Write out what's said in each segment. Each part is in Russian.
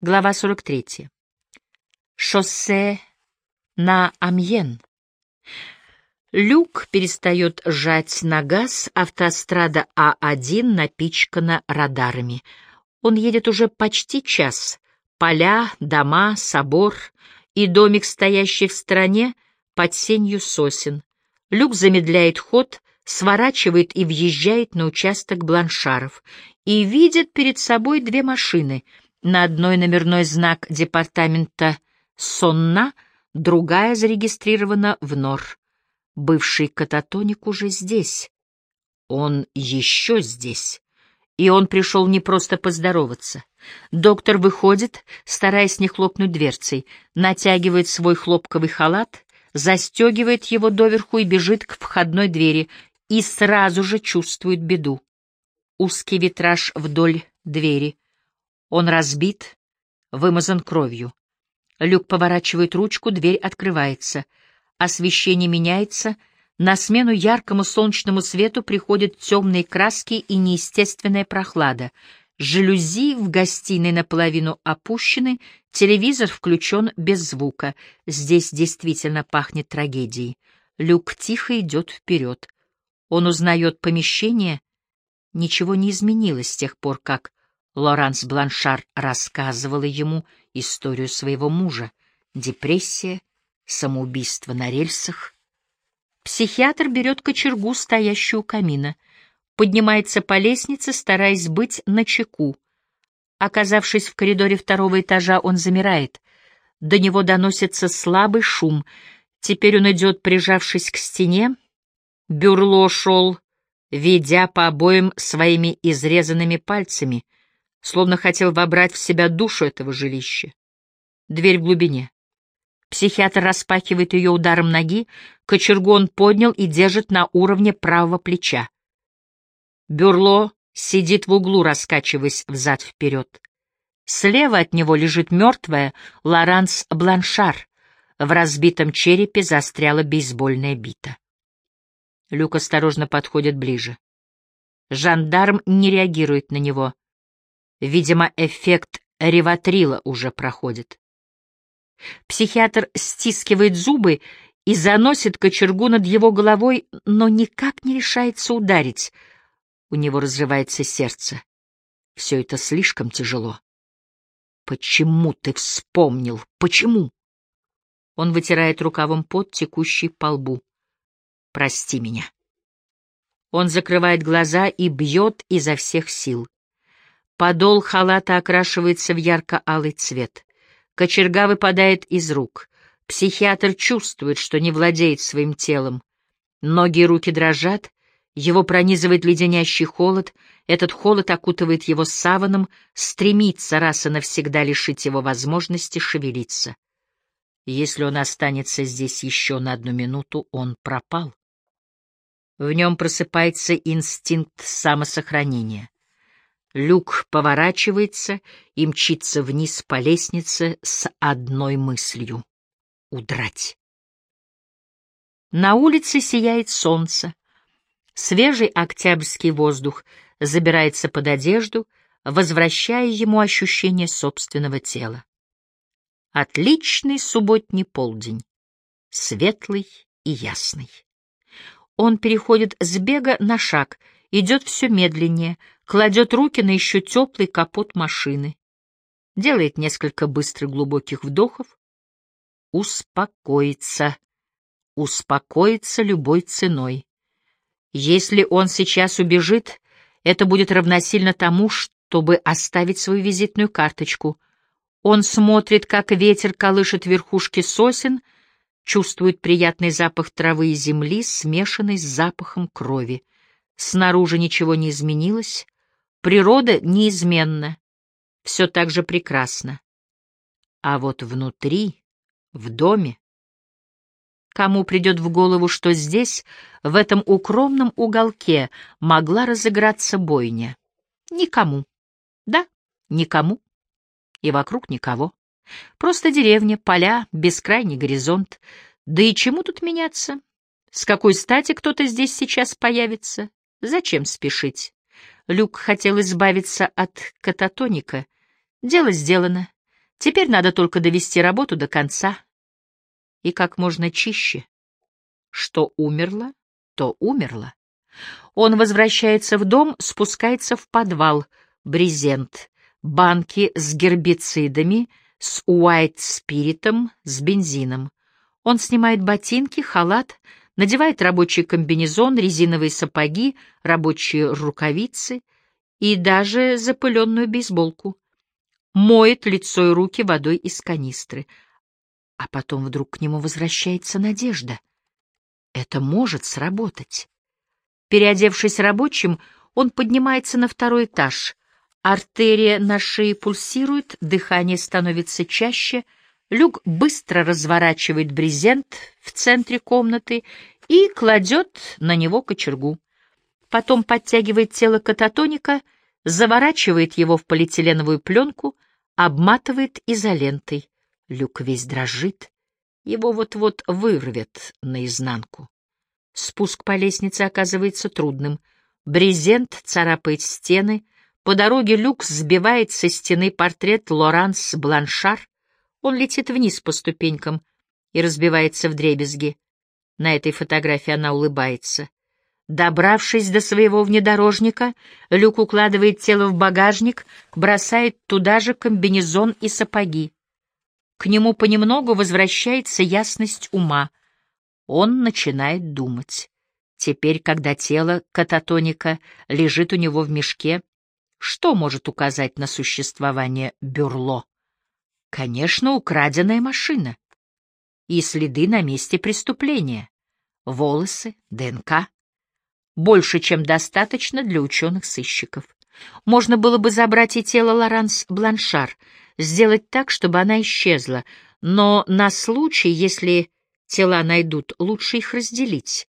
Глава 43. Шоссе на Амьен. Люк перестает жать на газ, автострада А1 напичкана радарами. Он едет уже почти час. Поля, дома, собор и домик, стоящий в стороне, под сенью сосен. Люк замедляет ход, сворачивает и въезжает на участок бланшаров и видит перед собой две машины — на одной номерной знак департамента Сонна, другая зарегистрирована в Нор. Бывший кататоник уже здесь. Он еще здесь. И он пришел не просто поздороваться. Доктор выходит, стараясь не хлопнуть дверцей, натягивает свой хлопковый халат, застегивает его доверху и бежит к входной двери, и сразу же чувствует беду. Узкий витраж вдоль двери — он разбит, вымазан кровью. Люк поворачивает ручку, дверь открывается. Освещение меняется, на смену яркому солнечному свету приходят темные краски и неестественная прохлада. Жалюзи в гостиной наполовину опущены, телевизор включен без звука. Здесь действительно пахнет трагедией. Люк тихо идет вперед. Он узнает помещение. Ничего не изменилось с тех пор, как Лоранс Бланшар рассказывала ему историю своего мужа. Депрессия, самоубийство на рельсах. Психиатр берет кочергу, стоящую у камина, поднимается по лестнице, стараясь быть начеку. Оказавшись в коридоре второго этажа, он замирает. До него доносится слабый шум. Теперь он идет, прижавшись к стене. Бюрло шел, ведя по обоим своими изрезанными пальцами — словно хотел вобрать в себя душу этого жилища. Дверь в глубине. Психиатр распахивает ее ударом ноги, кочергу он поднял и держит на уровне правого плеча. Бюрло сидит в углу, раскачиваясь взад-вперед. Слева от него лежит мертвая Лоранс Бланшар. В разбитом черепе застряла бейсбольная бита. Люк осторожно подходит ближе. Жандарм не реагирует на него — Видимо, эффект реватрила уже проходит. Психиатр стискивает зубы и заносит кочергу над его головой, но никак не решается ударить. У него разрывается сердце. Все это слишком тяжело. Почему ты вспомнил? Почему? Он вытирает рукавом пот, текущий по лбу. Прости меня. Он закрывает глаза и бьет изо всех сил. Подол халата окрашивается в ярко-алый цвет. Кочерга выпадает из рук. Психиатр чувствует, что не владеет своим телом. Ноги и руки дрожат, его пронизывает леденящий холод, этот холод окутывает его саваном, стремится раз и навсегда лишить его возможности шевелиться. Если он останется здесь еще на одну минуту, он пропал. В нем просыпается инстинкт самосохранения. Люк поворачивается и мчится вниз по лестнице с одной мыслью — удрать. На улице сияет солнце. Свежий октябрьский воздух забирается под одежду, возвращая ему ощущение собственного тела. Отличный субботний полдень, светлый и ясный. Он переходит с бега на шаг — идет все медленнее, кладет руки на еще теплый капот машины, делает несколько быстрых глубоких вдохов, успокоится, успокоится любой ценой. Если он сейчас убежит, это будет равносильно тому, чтобы оставить свою визитную карточку. Он смотрит, как ветер колышет верхушки сосен, чувствует приятный запах травы и земли, смешанный с запахом крови. Снаружи ничего не изменилось, природа неизменна, все так же прекрасно. А вот внутри, в доме, кому придет в голову, что здесь, в этом укромном уголке, могла разыграться бойня? Никому. Да, никому. И вокруг никого. Просто деревня, поля, бескрайний горизонт. Да и чему тут меняться? С какой стати кто-то здесь сейчас появится? Зачем спешить? Люк хотел избавиться от кататоника. Дело сделано. Теперь надо только довести работу до конца и как можно чище. Что умерло, то умерло. Он возвращается в дом, спускается в подвал, брезент, банки с гербицидами, с уайт-спиритом, с бензином. Он снимает ботинки, халат, надевает рабочий комбинезон, резиновые сапоги, рабочие рукавицы и даже запыленную бейсболку. Моет лицо и руки водой из канистры. А потом вдруг к нему возвращается надежда. Это может сработать. Переодевшись рабочим, он поднимается на второй этаж. Артерия на шее пульсирует, дыхание становится чаще. Люк быстро разворачивает брезент в центре комнаты и кладет на него кочергу. Потом подтягивает тело кататоника, заворачивает его в полиэтиленовую пленку, обматывает изолентой. Люк весь дрожит. Его вот-вот вырвет наизнанку. Спуск по лестнице оказывается трудным. Брезент царапает стены. По дороге люк сбивает со стены портрет Лоранс Бланшар. Он летит вниз по ступенькам и разбивается в дребезги. На этой фотографии она улыбается. Добравшись до своего внедорожника, Люк укладывает тело в багажник, бросает туда же комбинезон и сапоги. К нему понемногу возвращается ясность ума. Он начинает думать. Теперь, когда тело кататоника лежит у него в мешке, что может указать на существование бюрло? Конечно, украденная машина. И следы на месте преступления. Волосы, ДНК. Больше, чем достаточно для ученых-сыщиков. Можно было бы забрать и тело Лоранс Бланшар, сделать так, чтобы она исчезла, но на случай, если Тела найдут, лучше их разделить.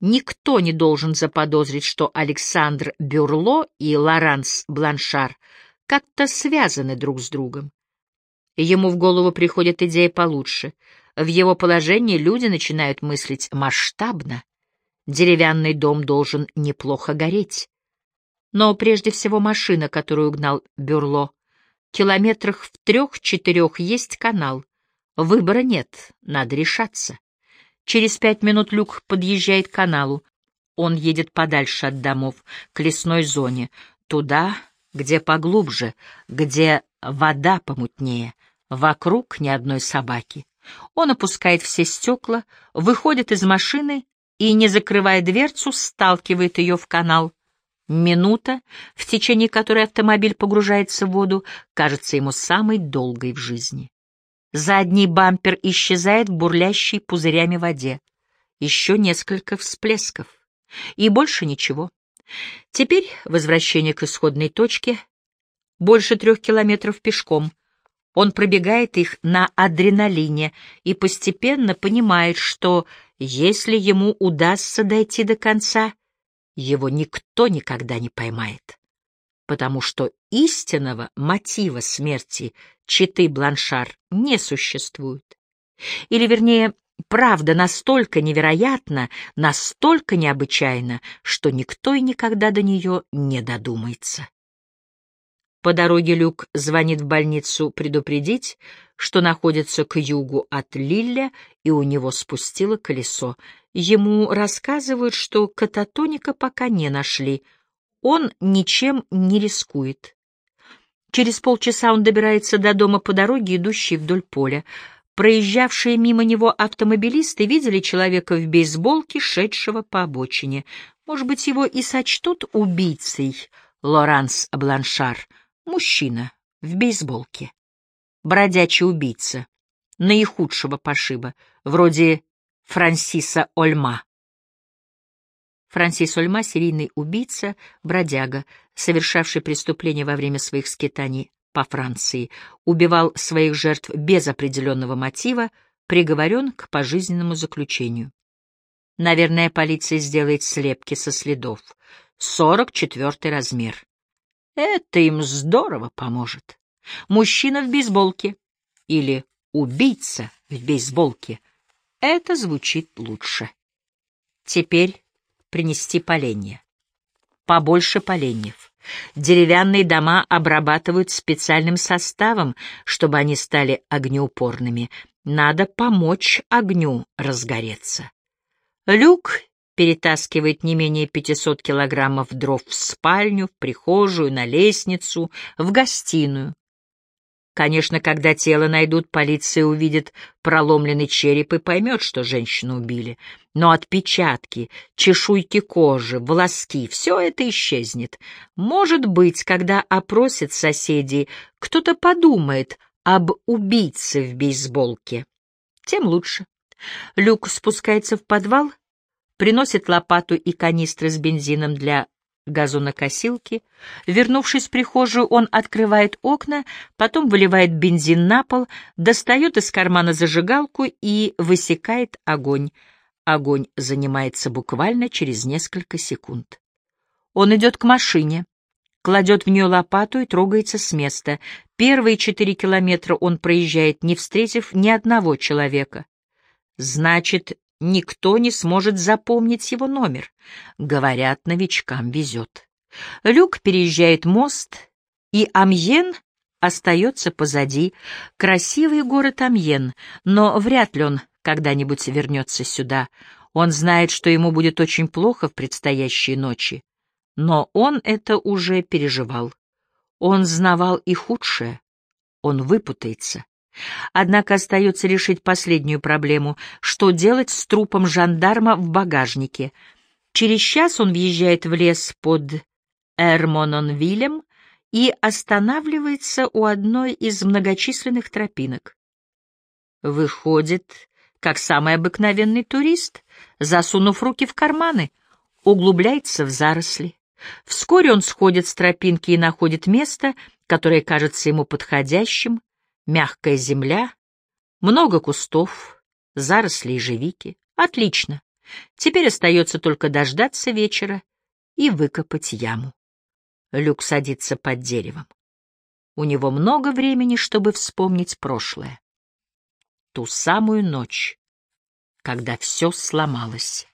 Никто не должен заподозрить, что Александр Бюрло и Лоранс Бланшар как-то связаны друг с другом. Ему в голову приходит идея получше. В его положении люди начинают мыслить масштабно. Деревянный дом должен неплохо гореть. Но прежде всего машина, которую угнал Бюрло. Километрах в трех-четырех есть канал. Выбора нет, надо решаться. Через пять минут Люк подъезжает к каналу. Он едет подальше от домов, к лесной зоне, туда, где поглубже, где вода помутнее, вокруг ни одной собаки. Он опускает все стекла, выходит из машины и, не закрывая дверцу, сталкивает ее в канал. Минута, в течение которой автомобиль погружается в воду, кажется ему самой долгой в жизни. Задний бампер исчезает в бурлящей пузырями воде. Еще несколько всплесков. И больше ничего. Теперь возвращение к исходной точке. Больше трех километров пешком. Он пробегает их на адреналине и постепенно понимает, что если ему удастся дойти до конца, его никто никогда не поймает потому что истинного мотива смерти Читы Бланшар не существует. Или, вернее, правда настолько невероятна, настолько необычайна, что никто и никогда до нее не додумается. По дороге Люк звонит в больницу предупредить, что находится к югу от Лилля, и у него спустило колесо. Ему рассказывают, что кататоника пока не нашли — он ничем не рискует. Через полчаса он добирается до дома по дороге, идущей вдоль поля. Проезжавшие мимо него автомобилисты видели человека в бейсболке, шедшего по обочине. Может быть, его и сочтут убийцей Лоранс Бланшар, мужчина в бейсболке. Бродячий убийца, наихудшего пошиба, вроде Франсиса Ольма. Франсис Ольма — серийный убийца, бродяга, совершавший преступления во время своих скитаний по Франции, убивал своих жертв без определенного мотива, приговорен к пожизненному заключению. Наверное, полиция сделает слепки со следов. Сорок четвертый размер. Это им здорово поможет. Мужчина в бейсболке или убийца в бейсболке. Это звучит лучше. Теперь принести поленья. Побольше поленьев. Деревянные дома обрабатывают специальным составом, чтобы они стали огнеупорными. Надо помочь огню разгореться. Люк перетаскивает не менее 500 килограммов дров в спальню, в прихожую, на лестницу, в гостиную. Конечно, когда тело найдут, полиция увидит проломленный череп и поймет, что женщину убили. Но отпечатки, чешуйки кожи, волоски — все это исчезнет. Может быть, когда опросят соседей, кто-то подумает об убийце в бейсболке. Тем лучше. Люк спускается в подвал, приносит лопату и канистры с бензином для газонокосилки. Вернувшись в прихожую, он открывает окна, потом выливает бензин на пол, достает из кармана зажигалку и высекает огонь. Огонь занимается буквально через несколько секунд. Он идет к машине, кладет в нее лопату и трогается с места. Первые четыре километра он проезжает, не встретив ни одного человека. Значит, Никто не сможет запомнить его номер. Говорят, новичкам везет. Люк переезжает мост, и Амьен остается позади. Красивый город Амьен, но вряд ли он когда-нибудь вернется сюда. Он знает, что ему будет очень плохо в предстоящие ночи. Но он это уже переживал. Он знавал и худшее. Он выпутается. Однако остается решить последнюю проблему — что делать с трупом жандарма в багажнике. Через час он въезжает в лес под Эрмононвилем и останавливается у одной из многочисленных тропинок. Выходит, как самый обыкновенный турист, засунув руки в карманы, углубляется в заросли. Вскоре он сходит с тропинки и находит место, которое кажется ему подходящим, мягкая земля, много кустов, заросли ежевики. Отлично. Теперь остается только дождаться вечера и выкопать яму. Люк садится под деревом. У него много времени, чтобы вспомнить прошлое. Ту самую ночь, когда все сломалось.